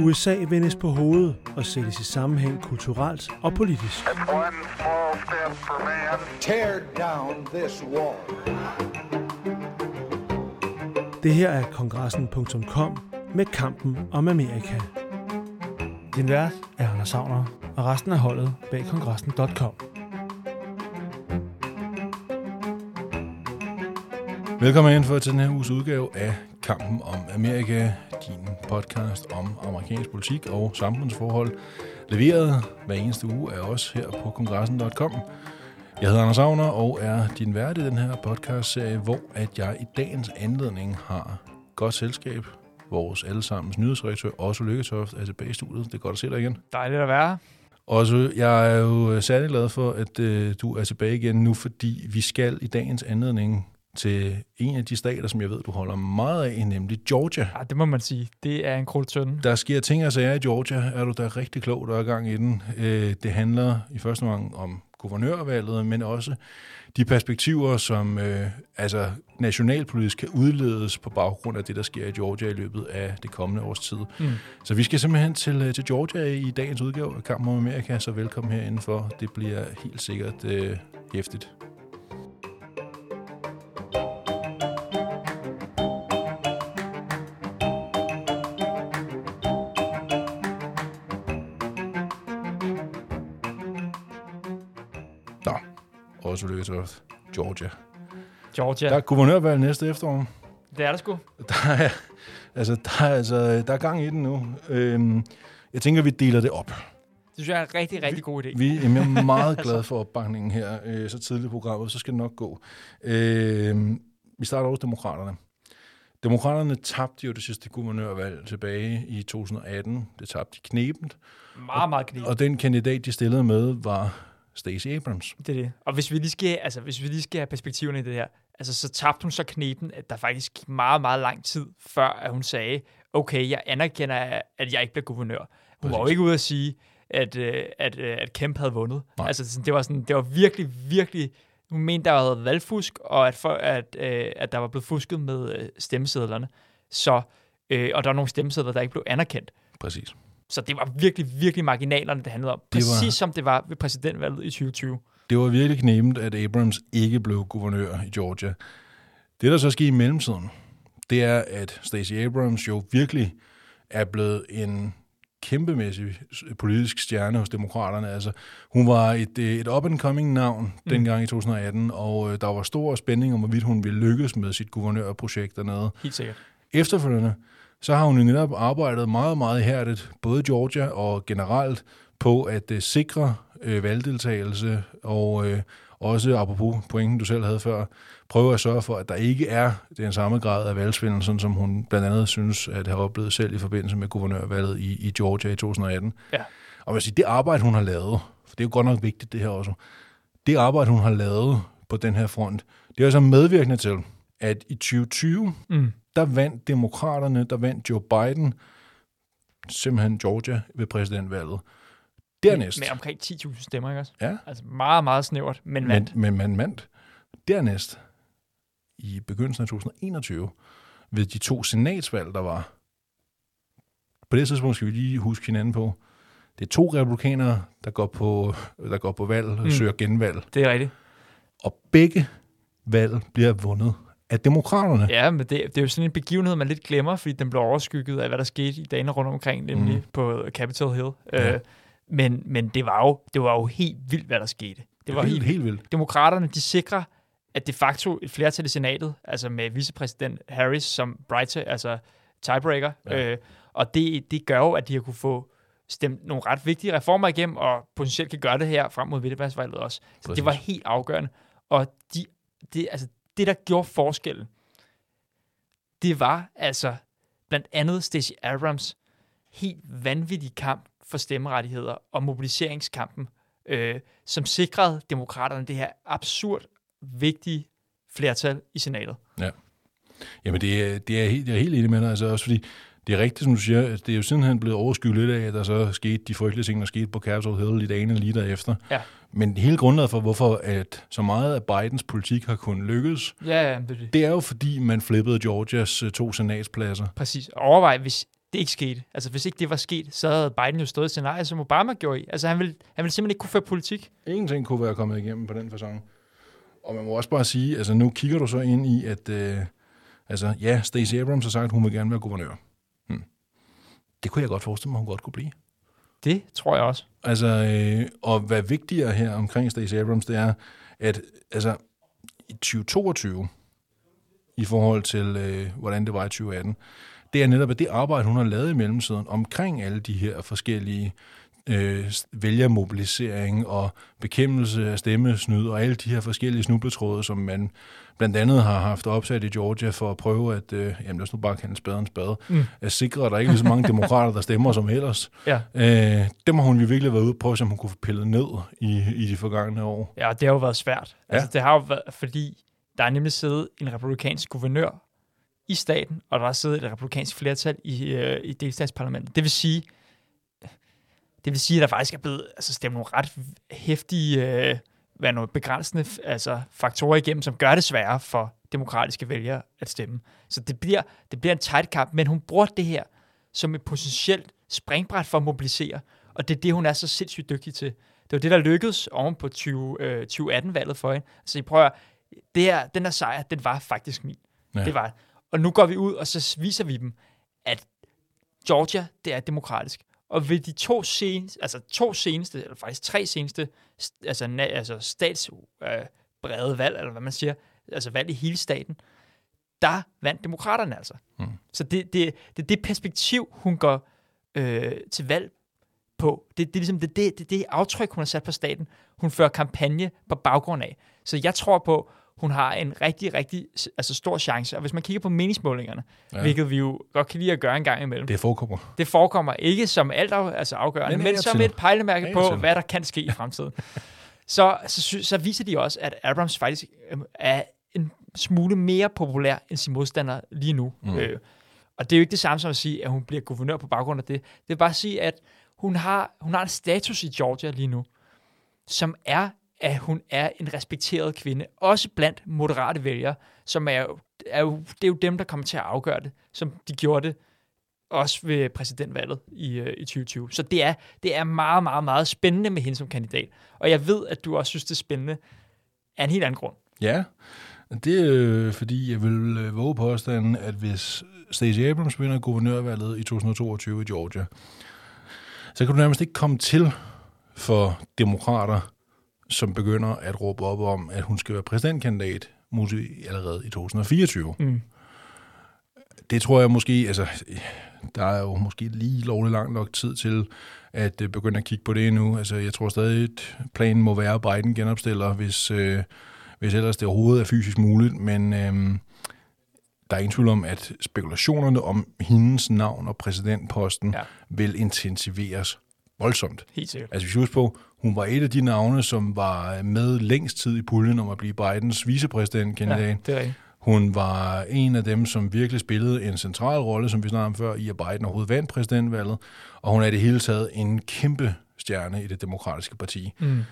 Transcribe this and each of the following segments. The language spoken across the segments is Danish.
USA vendes på hovedet og sættes i sammenhæng kulturelt og politisk. Det her er kongressen.com med kampen om Amerika. Din vært er Anders Savner, og resten af holdet bag kongressen.com. Velkommen ind for til den her uges udgave af Kampen om Amerika, din podcast om amerikansk politik og samfundsforhold, leveret hver eneste uge af os her på kongressen.com. Jeg hedder Anders Agner og er din vært i den her podcast-serie, hvor at jeg i dagens anledning har godt selskab. Vores allesammens nyhedsredaktør, Otto Lykketoft, er tilbage i studiet. Det er godt at se dig igen. Dejligt at være. Også, jeg er jo særlig glad for, at øh, du er tilbage igen nu, fordi vi skal i dagens anledning til en af de stater, som jeg ved, du holder meget af, nemlig Georgia. Ja, det må man sige. Det er en krudtønde. Der sker ting og sager i Georgia. Er du da rigtig klog, der er gang i den. Øh, det handler i første omgang om guvernørvalget, men også de perspektiver, som øh, altså nationalpolitisk kan udledes på baggrund af det, der sker i Georgia i løbet af det kommende års tid. Mm. Så vi skal simpelthen til, øh, til Georgia i dagens udgave af Kampen om Amerika, så velkommen herindenfor. Det bliver helt sikkert øh, hæftigt. Også Lykketoft, Georgia. Georgia. Der er guvernørvalg næste efterår. Det er der sgu. Der er, altså, der er, altså, der er gang i den nu. Øhm, jeg tænker, vi deler det op. Det synes jeg er en rigtig, rigtig god idé. Vi er meget glade for opbakningen her, øh, så tidligt i programmet, så skal det nok gå. Øh, vi starter hos demokraterne. Demokraterne tabte jo det sidste guvernørvalg tilbage i 2018. Det tabte de knebent. Meget, meget knib. Og den kandidat, de stillede med, var Stacey Abrams. Det er det. Og hvis vi lige skal, altså, hvis vi lige skal have perspektiverne i det her, altså, så tabte hun så knepen, at der faktisk gik meget, meget lang tid, før at hun sagde, okay, jeg anerkender, at jeg ikke bliver guvernør. Hun Præcis. var jo ikke ude at sige, at, øh, at, øh, at Kemp havde vundet. Nej. Altså, det var, sådan, det var virkelig, virkelig... Hun mente, der havde valgfusk, og at, for, at, øh, at der var blevet fusket med stemmesedlerne. Så, øh, og der var nogle stemmesedler, der ikke blev anerkendt. Præcis. Så det var virkelig, virkelig marginalerne, det handlede om. Præcis det var, som det var ved præsidentvalget i 2020. Det var virkelig knemt, at Abrams ikke blev guvernør i Georgia. Det, der så skete i mellemtiden, det er, at Stacey Abrams jo virkelig er blevet en kæmpemæssig politisk stjerne hos demokraterne. Altså, hun var et, et up-and-coming navn mm. dengang i 2018, og øh, der var stor spænding om, hvorvidt hun ville lykkes med sit guvernørprojekt dernede. Helt sikkert. Efterfølgende, så har hun jo netop arbejdet meget, meget hærdigt, både Georgia og generelt, på at uh, sikre uh, valgdeltagelse, og uh, også, apropos pointen, du selv havde før, prøve at sørge for, at der ikke er den samme grad af valgsvindel, sådan som hun blandt andet synes at have oplevet selv i forbindelse med guvernørvalget i, i Georgia i 2018. Ja. Og man det arbejde, hun har lavet, for det er jo godt nok vigtigt det her også, det arbejde, hun har lavet på den her front, det er altså medvirkende til, at i 2020, mm. Der vandt demokraterne, der vandt Joe Biden, simpelthen Georgia ved præsidentvalget. Dernæst. Med omkring 10.000 stemmer, ikke også? Ja. Altså meget, meget snævert, men vandt. Men, men man vandt. Dernæst, i begyndelsen af 2021, ved de to senatsvalg, der var. På det tidspunkt skal vi lige huske hinanden på, det er to republikanere, der går på, der går på valg og mm. søger genvalg. Det er rigtigt. Og begge valg bliver vundet af demokraterne. Ja, men det, det er jo sådan en begivenhed, man lidt glemmer, fordi den blev overskygget af, hvad der skete i dagene rundt omkring, nemlig mm. på Capitol Hill. Ja. Øh, men, men det var jo det var jo helt vildt, hvad der skete. Det var helt, helt, helt vildt. Demokraterne, de sikrer, at de facto et flertal i senatet, altså med vicepræsident Harris som bright, altså tiebreaker, ja. øh, og det, det gør jo, at de har kunne få stemt nogle ret vigtige reformer igennem, og potentielt kan gøre det her frem mod Vittebagsvalget også. Så Præcis. det var helt afgørende. Og de, det, altså, det, der gjorde forskellen, det var altså blandt andet Stacey Abrams helt vanvittig kamp for stemmerettigheder og mobiliseringskampen, øh, som sikrede demokraterne det her absurd vigtige flertal i senatet. Ja. Jamen, det er, det er, helt, jeg er helt enig med dig, altså også fordi, det er rigtigt, som du siger, at det er jo sidenhen blevet overskyldt lidt af, at der så skete de frygtelige ting, der skete på Capitol Hill i dagene lige derefter. Ja. Men hele grundlaget for, hvorfor at så meget af Bidens politik har kunnet lykkes, Ja, ja, det, er det. det er jo fordi, man flippede Georgias øh, to senatspladser. Præcis. Overvej, hvis det ikke skete. Altså, hvis ikke det var sket, så havde Biden jo stået i scenariet, som Obama gjorde i. Altså, han ville, han ville simpelthen ikke kunne føre politik. Ingenting kunne være kommet igennem på den fasong. Og man må også bare sige, altså nu kigger du så ind i, at øh, altså, ja, Stacey Abrams har sagt, at hun vil gerne være guvernør. Hmm. Det kunne jeg godt forestille mig, hun godt kunne blive. Det tror jeg også. Altså, øh, og hvad vigtigere her omkring Stacey Abrams, det er, at altså, i 2022, i forhold til, øh, hvordan det var i 2018, det er netop at det arbejde, hun har lavet i mellemtiden omkring alle de her forskellige øh, vælgermobilisering og bekæmpelse af stemmesnyd og alle de her forskellige snubletråde, som man blandt andet har haft opsat i Georgia for at prøve at, øh, jamen lad os nu bare kalde spade en spade, mm. at sikre, at der ikke er så mange demokrater, der stemmer som ellers. Ja. Øh, dem har hun jo virkelig været ude på, som hun kunne få pillet ned i, i de forgangne år. Ja, det har jo været svært. Ja. Altså, det har jo været, fordi der er nemlig siddet en republikansk guvernør i staten, og der er siddet et republikansk flertal i, øh, i delstatsparlamentet. Det vil sige, det vil sige, at der faktisk er blevet altså, stemt nogle ret hæftige, øh, hvad nogle begrænsende altså, faktorer igennem, som gør det sværere for demokratiske vælgere at stemme. Så det bliver, det bliver en tight kamp, men hun bruger det her som et potentielt springbræt for at mobilisere, og det er det, hun er så sindssygt dygtig til. Det var det, der lykkedes oven på 20, øh, 2018-valget for hende. Så I prøver, det her, den her sejr, den var faktisk min. Ja. Det var Og nu går vi ud, og så viser vi dem, at Georgia, det er demokratisk. Og ved de to seneste, altså to seneste, eller faktisk tre seneste, st- altså, na- altså statsbrede øh, brede valg, eller hvad man siger, altså valg i hele staten, der vandt demokraterne altså. Mm. Så det, det, det er det perspektiv, hun går øh, til valg på. Det, det er ligesom det, det, det, det aftryk, hun har sat på staten. Hun fører kampagne på baggrund af. Så jeg tror på, hun har en rigtig, rigtig altså stor chance. Og hvis man kigger på meningsmålingerne, Ja. hvilket vi jo godt kan lide at gøre en gang imellem, Det forekommer. det forekommer ikke som alt af- altså afgørende, Men men, som et pejlemærke på, til. hvad der kan ske i fremtiden. så, så, så viser de også, at Abrams faktisk øh, er en smule mere populær end sin modstander lige nu. Mm. Øh, og det er jo ikke det samme som at sige, at hun bliver guvernør på baggrund af det. Det er bare at sige, at hun har, hun har en status i Georgia lige nu, som er, at hun er en respekteret kvinde, også blandt moderate vælgere, som er, jo- er jo, det er jo dem, der kommer til at afgøre det, som de gjorde det også ved præsidentvalget i, øh, i 2020. Så det er, det er meget, meget, meget spændende med hende som kandidat. Og jeg ved, at du også synes, det er spændende af en helt anden grund. Ja, det er øh, fordi, jeg vil øh, våge påstanden, at hvis Stacey Abrams vinder guvernørvalget i 2022 i Georgia, så kan du nærmest ikke komme til for demokrater, som begynder at råbe op om, at hun skal være præsidentkandidat måske allerede i 2024. Mm. Det tror jeg måske, altså, der er jo måske lige lovligt langt nok tid til at øh, begynde at kigge på det nu. Altså, jeg tror stadig, at planen må være, at Biden genopstiller, hvis, øh, hvis ellers det overhovedet er fysisk muligt, men øh, der er ingen tvivl om, at spekulationerne om hendes navn og præsidentposten. Ja. vil intensiveres voldsomt. Helt sikkert. Altså, vi skal huske på, hun var et af de navne, som var med længst tid i puljen om at blive Bidens vicepræsidentkandidat. Ja, det er rigtigt. Hun var en af dem, som virkelig spillede en central rolle, som vi snakkede om før, i at Biden overhovedet vandt præsidentvalget. Og hun er i det hele taget en kæmpe stjerne i det demokratiske parti. Mm.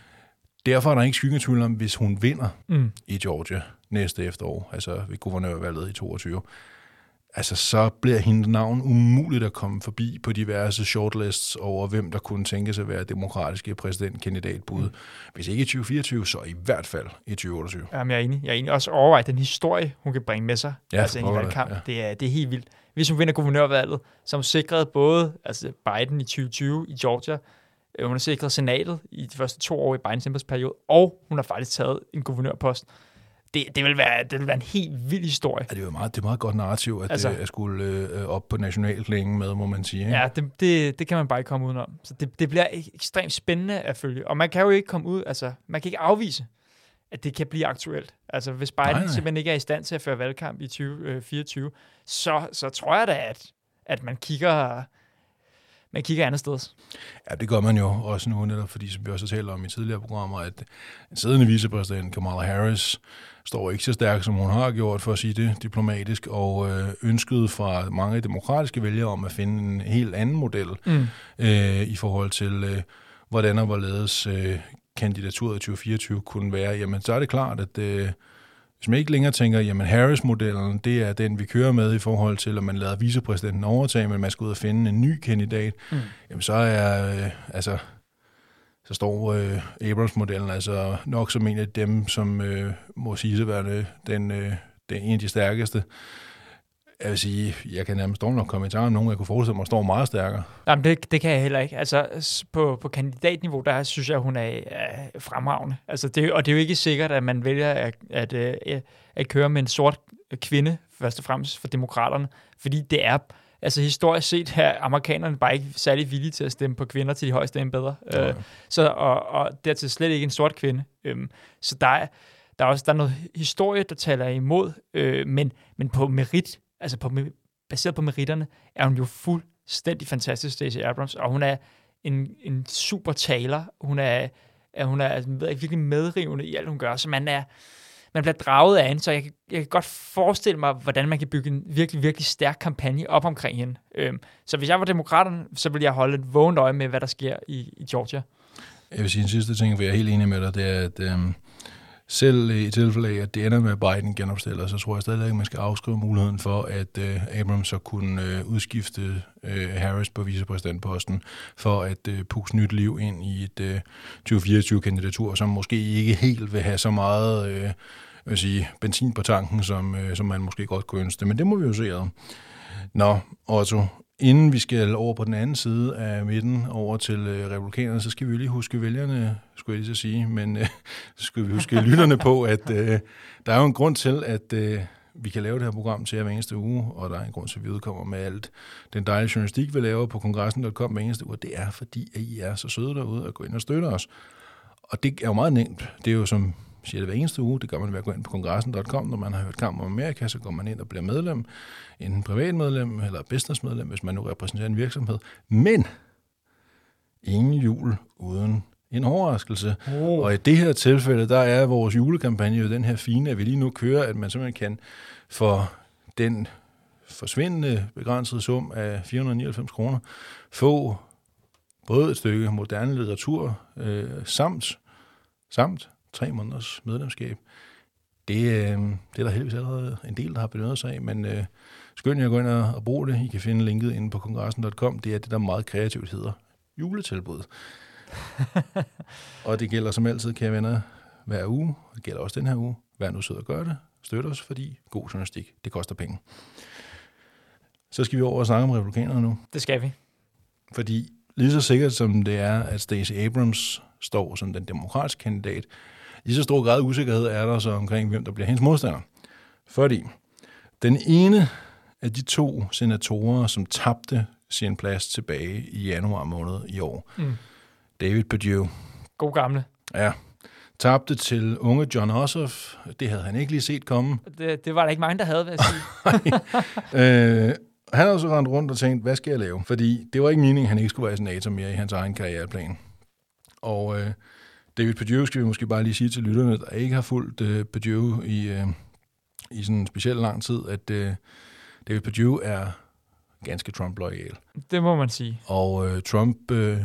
Derfor er der ikke skyggetvivl om, hvis hun vinder Mm. i Georgia næste efterår, altså ved guvernørvalget i 22, altså så bliver hendes navn umuligt at komme forbi på diverse shortlists over, hvem der kunne tænke sig at være demokratiske præsidentkandidatbud. Mm. Hvis ikke i 2024, så i hvert fald i 2028. Jamen, jeg er enig. Jeg er enig. Også overveje den historie, hun kan bringe med sig. Ja, altså ind i overvej, valgkamp. ja. Det, er, det er helt vildt. Hvis hun vinder guvernørvalget, som sikrede både altså Biden i 2020 i Georgia, øh, hun har sikret senatet i de første to år i Bidens embedsperiode, og hun har faktisk taget en guvernørpost. Det, det, vil være, det vil være en helt vild historie. Ja, det er jo meget, det er meget godt narrativ, at, altså, det, at skulle øh, op på nationalklingen med, må man sige. Ikke? Ja, det, det, det kan man bare ikke komme udenom. Så det, det bliver ek- ekstremt spændende at følge. Og man kan jo ikke komme ud, altså man kan ikke afvise, at det kan blive aktuelt. Altså hvis Biden Nej, nej, simpelthen ikke er i stand til at føre valgkamp i 2024, så, så tror jeg da, at, at man kigger man kigger andet sted. Ja, det gør man jo også nu, netop fordi, som vi også har talt om i tidligere programmer, at en siddende vicepræsident Kamala Harris står ikke så stærkt, som hun har gjort, for at sige det diplomatisk, og øh, ønsket fra mange demokratiske vælgere om at finde en helt anden model mm. øh, i forhold til, øh, hvordan og hvorledes øh, kandidaturet i 2024 kunne være, jamen så er det klart, at øh, hvis man ikke længere tænker, jamen Harris-modellen, det er den, vi kører med i forhold til, at man lader vicepræsidenten overtage, men man skal ud og finde en ny kandidat, mm. jamen så er, øh, altså, så står øh, Abrams-modellen altså nok som en af dem, som øh, må sige at være den, øh, den en af de stærkeste. Jeg vil sige, jeg kan nærmest dårligt nok kommentere om nogen, jeg kunne forestille mig, står meget stærkere. Jamen, det, det kan jeg heller ikke. Altså, på, på kandidatniveau, der synes jeg, hun er, er fremragende. Altså, det, og det er jo ikke sikkert, at man vælger at, at, at, at køre med en sort kvinde, først og fremmest for demokraterne, fordi det er, altså historisk set her, amerikanerne bare ikke særlig villige til at stemme på kvinder til de højeste embeder. Øh, så, og, og dertil slet ikke en sort kvinde. Øhm, så der er, der er også der er noget historie, der taler imod, øh, men, men på merit, altså på, baseret på meritterne, er hun jo fuldstændig fantastisk, Stacey Abrams, og hun er en, en super taler. Hun er, er, hun er altså, ved jeg, virkelig medrivende i alt, hun gør, så man er, man bliver draget af hende, så jeg, jeg kan godt forestille mig, hvordan man kan bygge en virkelig, virkelig stærk kampagne op omkring hende. Øhm, så hvis jeg var demokraterne, så ville jeg holde et vågent øje med, hvad der sker i, i Georgia. Jeg vil sige en sidste ting, for jeg er helt enig med dig, det er, at øhm, selv i tilfælde af, at det ender med, at Biden genopstiller, så tror jeg stadig, at man skal afskrive muligheden for, at øh, Abrams så kunne øh, udskifte øh, Harris på vicepræsidentposten, for at øh, pusse nyt liv ind i et øh, 2024-kandidatur, som måske ikke helt vil have så meget øh, vil sige, benzin på tanken, som, øh, som man måske godt kunne ønske det. Men det må vi jo se. Nå, Otto, inden vi skal over på den anden side af midten, over til øh, republikanerne, så skal vi lige huske vælgerne, skulle jeg lige så sige, men øh, så skal vi huske lytterne på, at øh, der er jo en grund til, at øh, vi kan lave det her program til jer hver eneste uge, og der er en grund til, at vi udkommer med alt den dejlige journalistik, vi laver på kongressen.com hver eneste uge, det er fordi, at I er så søde derude og gå ind og støtte os. Og det er jo meget nemt. Det er jo som siger det hver eneste uge. Det gør man ved at gå ind på kongressen.com. Når man har hørt kamp om Amerika, så går man ind og bliver medlem. Enten privatmedlem eller businessmedlem, hvis man nu repræsenterer en virksomhed. Men ingen jul uden en overraskelse. Oh. Og i det her tilfælde, der er vores julekampagne jo den her fine, at vi lige nu kører, at man simpelthen kan for den forsvindende begrænsede sum af 499 kroner få både et stykke moderne litteratur øh, samt, samt tre måneders medlemskab. Det, øh, det er der heldigvis allerede en del, der har benyttet sig af, men øh, skynd jer at gå ind og, og bruge det. I kan finde linket inde på kongressen.com. Det er det, der meget kreativt hedder juletilbud. og det gælder som altid, kære venner, hver uge. Det gælder også den her uge. Vær nu sød og gør det. Støt os, fordi god journalistik, det koster penge. Så skal vi over og snakke om republikanerne nu. Det skal vi. Fordi lige så sikkert som det er, at Stacey Abrams står som den demokratiske kandidat, lige så stor grad af usikkerhed er der så omkring, hvem der bliver hendes modstander. Fordi den ene af de to senatorer, som tabte sin plads tilbage i januar måned i år, Mm. David Perdue, God gamle. ja, tabte til unge John Ossoff. Det havde han ikke lige set komme. Det, det var der ikke mange, der havde, vil jeg sige. øh, han har så rendt rundt og tænkt, hvad skal jeg lave? Fordi det var ikke meningen, at han ikke skulle være senator mere i hans egen karriereplan. Og øh, David Perdue skal vi måske bare lige sige til lytterne, der ikke har fulgt øh, Perdue i, øh, i sådan en speciel lang tid, at øh, David Perdue er ganske Trump-loyal. Det må man sige. Og øh, Trump øh,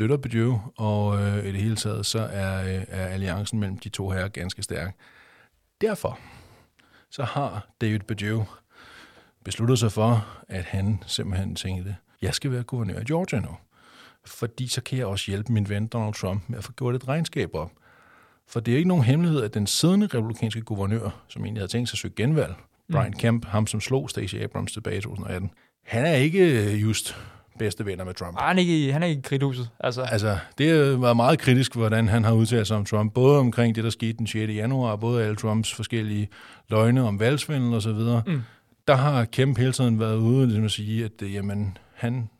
støtter Perdue, og øh, i det hele taget så er, øh, er alliancen mellem de to her ganske stærk. Derfor så har David Perdue besluttet sig for, at han simpelthen tænkte, jeg skal være guvernør i Georgia nu. Fordi så kan jeg også hjælpe min ven Donald Trump med at få gjort et regnskab op. For det er ikke nogen hemmelighed, at den siddende republikanske guvernør, som egentlig havde tænkt sig at søge genvalg, Brian Kemp, ham som slog Stacey Abrams tilbage i 2018, han er ikke øh, just bedste venner med Trump. Ah, han, er ikke, han er ikke i kridthuset. Altså, Altså, det var meget kritisk, hvordan han har udtalt sig om Trump, både omkring det, der skete den 6. januar, både alle Trumps forskellige løgne om valgsvindel og så videre. Mm. Der har Kemp hele tiden været ude ligesom at sige, at øh, jamen, han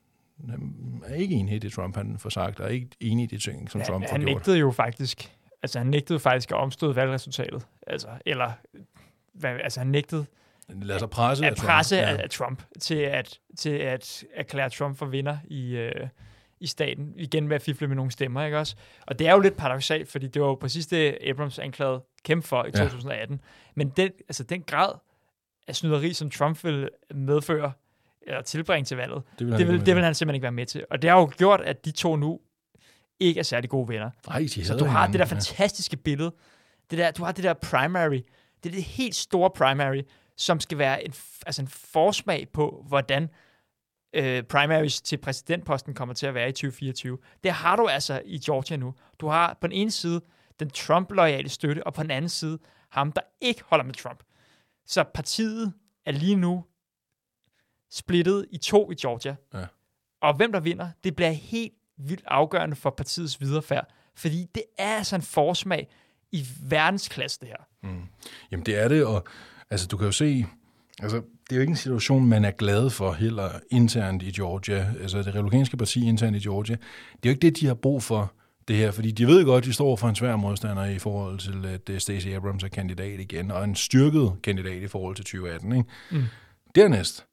er ikke enig i det, Trump han får sagt, og er ikke enig i de ting, som Trump han, har han nægtede jo faktisk, altså han nægtede faktisk at omstøde valgresultatet. Altså, eller, hvad, altså han nægtede, Lad sig presse at presse Ja. af, af Trump til at, til at erklære Trump for vinder i, øh, i staten. Igen med at fifle med nogle stemmer, ikke også? Og det er jo lidt paradoxalt, fordi det var jo præcis det, Abrams anklagede kæmpe for i Ja. 2018. Men den, altså den grad af snyderi, som Trump vil medføre, eller tilbringe til valget, Det vil han det vil, det vil han simpelthen ikke være med til. Og det har jo gjort, at de to nu ikke er særlig gode venner. Nej, de Så du har det der fantastiske billede. Det der, du har det der primary. Det er det helt store primary, som skal være en, altså en forsmag på, hvordan øh, primaries til præsidentposten kommer til at være i 2024. Det har du altså i Georgia nu. Du har på den ene side den Trump-loyale støtte, og på den anden side ham, der ikke holder med Trump. Så partiet er lige nu splittet i to i Georgia. Ja. Og hvem der vinder, det bliver helt vildt afgørende for partiets viderefærd. Fordi det er altså en forsmag i verdensklasse, det her. Jamen det er det, og altså, du kan jo se, altså, det er jo ikke en situation, man er glad for heller internt i Georgia. Altså det republikanske parti internt i Georgia, det er jo ikke det, de har brug for det her, fordi de ved godt, at de står for en svær modstander i forhold til, at øh, Stacey Abrams er kandidat igen, og en styrket kandidat i forhold til 2018. Ikke? Mm. Dernæst,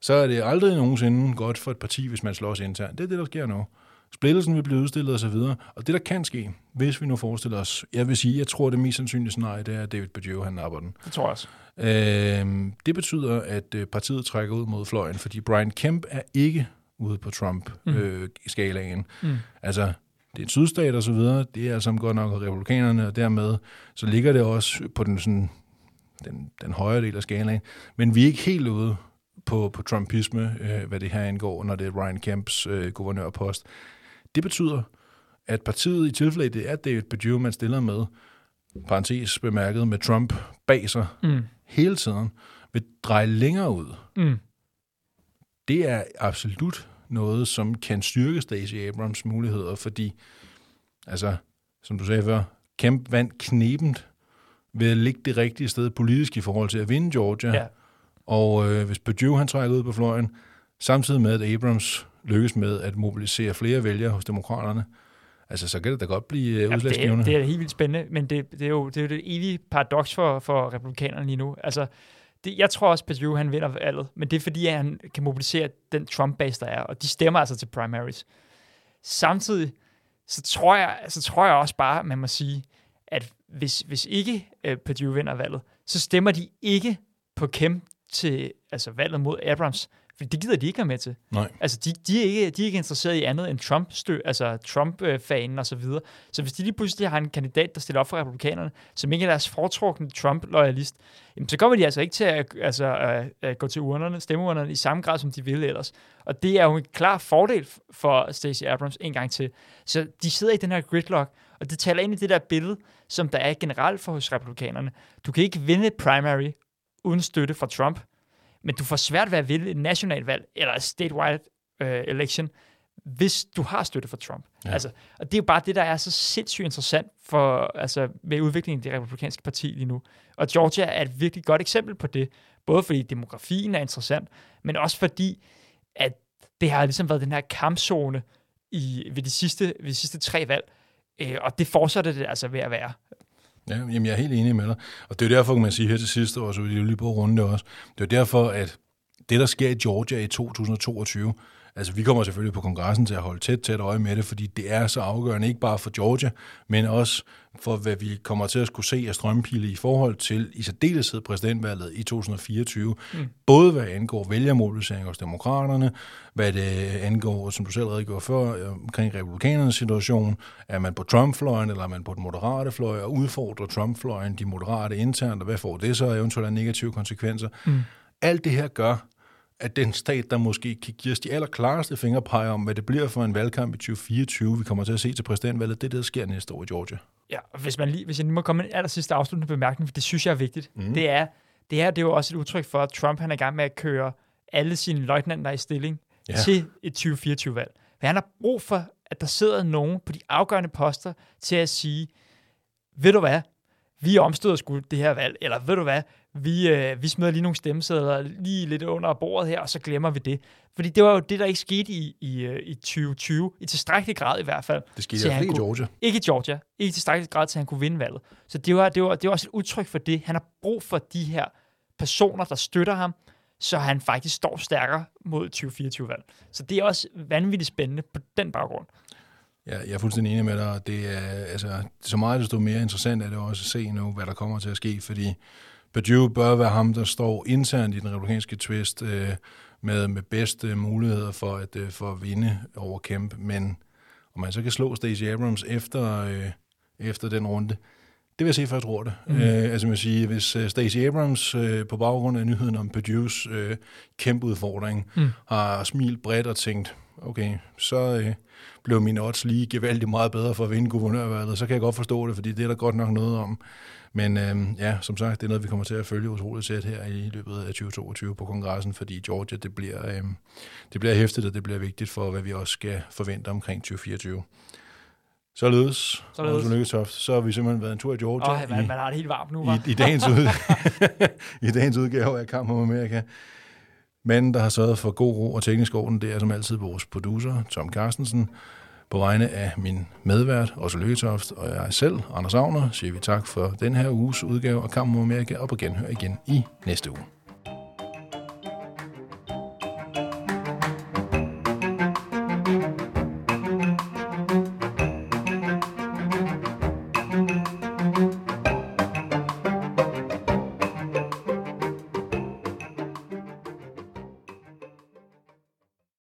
så er det aldrig nogensinde godt for et parti, hvis man slås internt. Det er det, der sker nu. Splittelsen vil blive udstillet osv., og det, der kan ske, hvis vi nu forestiller os, jeg vil sige, jeg tror, det mest sandsynlige scenarie, det er, at David Perdue, han napper den. Det tror jeg også. Øhm, det betyder, at øh, partiet trækker ud mod fløjen, fordi Brian Kemp er ikke ude på Trump-skalaen. Mm. Øh, mm. Altså, det er en sydstat og så videre, det er som godt nok republikanerne, og dermed så ligger det også på den, sådan, den, den højere del af skalaen. Men vi er ikke helt ude på, på trumpisme, øh, hvad det her angår, når det er Ryan Kemps øh, guvernørpost. Det betyder, at partiet i tilfælde, det er David Perdue, man stiller med, parentes bemærket, med Trump bag sig Mm. hele tiden, vil dreje længere ud. Mm. Det er absolut noget, som kan styrke Stacey Abrams muligheder, fordi, altså, som du sagde før, Kemp vandt knebent ved at ligge det rigtige sted politisk i forhold til at vinde Georgia. Ja. Og øh, hvis Perdue han trækker ud på fløjen, samtidig med at Abrams lykkes med at mobilisere flere vælgere hos demokraterne, altså så kan det da godt blive øh, Ja, det, udslagsgivende. er, det er helt vildt spændende, men det, det, er jo det, er jo det evige paradoks for, for republikanerne lige nu. Altså, det, jeg tror også, Perdue han vinder valget, men det er fordi, at han kan mobilisere den Trump-base, der er, og de stemmer altså til primaries. Samtidig, så tror jeg, så tror jeg også bare, man må sige, at hvis, hvis ikke uh, Perdue vinder valget, så stemmer de ikke på Kemp til altså valget mod Abrams, for det gider de ikke være med til. Nej. Altså, de, de, er ikke, de er ikke interesseret i andet end Trump stø, altså Trump-fanen og så videre. Så hvis de lige pludselig har en kandidat, der stiller op for republikanerne, som ikke er deres foretrukne Trump-loyalist, jamen, så kommer de altså ikke til at, altså, at, at gå til urnerne, stemmeurnerne i samme grad, som de ville ellers. Og det er jo en klar fordel for Stacey Abrams en gang til. Så de sidder i den her gridlock, og det taler ind i det der billede, som der er generelt for hos republikanerne. Du kan ikke vinde primary uden støtte fra Trump, men du får svært ved at vinde et nationalt valg, eller et statewide øh, election, hvis du har støtte fra Trump. Ja. Altså, og det er jo bare det, der er så sindssygt interessant for, altså, med udviklingen i det republikanske parti lige nu. Og Georgia er et virkelig godt eksempel på det, både fordi demografien er interessant, men også fordi, at det har ligesom været den her kampzone i, ved, de sidste, ved de sidste tre valg, øh, og det fortsætter det altså ved at være. Ja, jamen jeg er helt enig med dig. Og det er jo derfor, kan man sige her til sidste år, så vi lige på at runde det også. Det er jo derfor, at det, der sker i Georgia i 2022, altså vi kommer selvfølgelig på kongressen til at holde tæt, tæt øje med det, fordi det er så afgørende, ikke bare for Georgia, men også for, hvad vi kommer til at skulle se af strømpile i forhold til i særdeleshed præsidentvalget i 2024. Mm. Både hvad angår vælgermobilisering hos demokraterne, hvad det angår, som du selv redegjorde øh, omkring republikanernes situation, er man på Trump-fløjen, eller er man på den moderate fløj, og udfordrer Trump-fløjen de moderate internt, og hvad får det så eventuelt af negative konsekvenser? Mm. Alt det her gør, at den stat, der måske kan give os de allerklareste fingerpeger om, hvad det bliver for en valgkamp i 2024, vi kommer til at se til præsidentvalget, det er der sker næste år i Georgia. Ja, og hvis, man lige, hvis jeg lige må komme med en aller sidste afsluttende bemærkning, for det synes jeg er vigtigt, mm. det er, det her det er jo også et udtryk for, at Trump han er i gang med at køre alle sine løjtnanter i stilling ja. til et 2024-valg. For han har brug for, at der sidder nogen på de afgørende poster til at sige, ved du hvad, vi omstøder sgu det her valg, eller ved du hvad, vi, øh, vi smider lige nogle stemmesedler lige lidt under bordet her, og så glemmer vi det. Fordi det var jo det, der ikke skete i, i, øh, i 2020, i tilstrækkelig grad i hvert fald. Det skete til i Georgia. Ikke i Georgia. Ikke i tilstrækkelig grad, til han kunne vinde valget. Så det var, det var, det var også et udtryk for det. Han har brug for de her personer, der støtter ham, så han faktisk står stærkere mod 2024-valg. Så det er også vanvittigt spændende på den baggrund. Ja, jeg er fuldstændig enig med dig. Det er, altså, så meget desto mere interessant er det også at se nu, hvad der kommer til at ske, fordi Perdue bør være ham, der står internt i den republikanske twist øh, med, med bedste muligheder for at, øh, for at vinde over Kemp, men om man så kan slå Stacey Abrams efter, øh, efter den runde, det vil jeg se, for jeg tror det. Mm. Øh, altså man siger, hvis uh, Stacey Abrams øh, på baggrund af nyheden om Purdue's øh, kæmpe udfordring mm. har smilt bredt og tænkt, okay, så øh, blev min odds lige gevaldigt meget bedre for at vinde guvernørvalget, så kan jeg godt forstå det, fordi det er der godt nok noget om. Men øh, ja, som sagt, det er noget, vi kommer til at følge utroligt tæt her i løbet af 2022 på kongressen, fordi Georgia, det bliver, øh, det bliver hæftigt, og det bliver vigtigt for, hvad vi også skal forvente omkring 2024. Således, Således. Således. Lykketoft, så har vi simpelthen været en tur i Georgia Åh, man, i, man har det helt varmt nu, hva'? i, i, dagens ud, i dagens udgave af Kamp om Amerika. Manden, der har sørget for god ro og teknisk orden, det er som altid vores producer, Tom Carstensen. På vegne af min medvært, Også Lykketoft, og jeg selv, Anders Agner, siger vi tak for den her uges udgave af Kamp om Amerika, og på genhør igen i næste uge.